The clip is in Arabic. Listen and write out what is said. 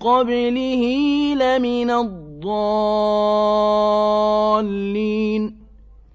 قبله لمن الضالين.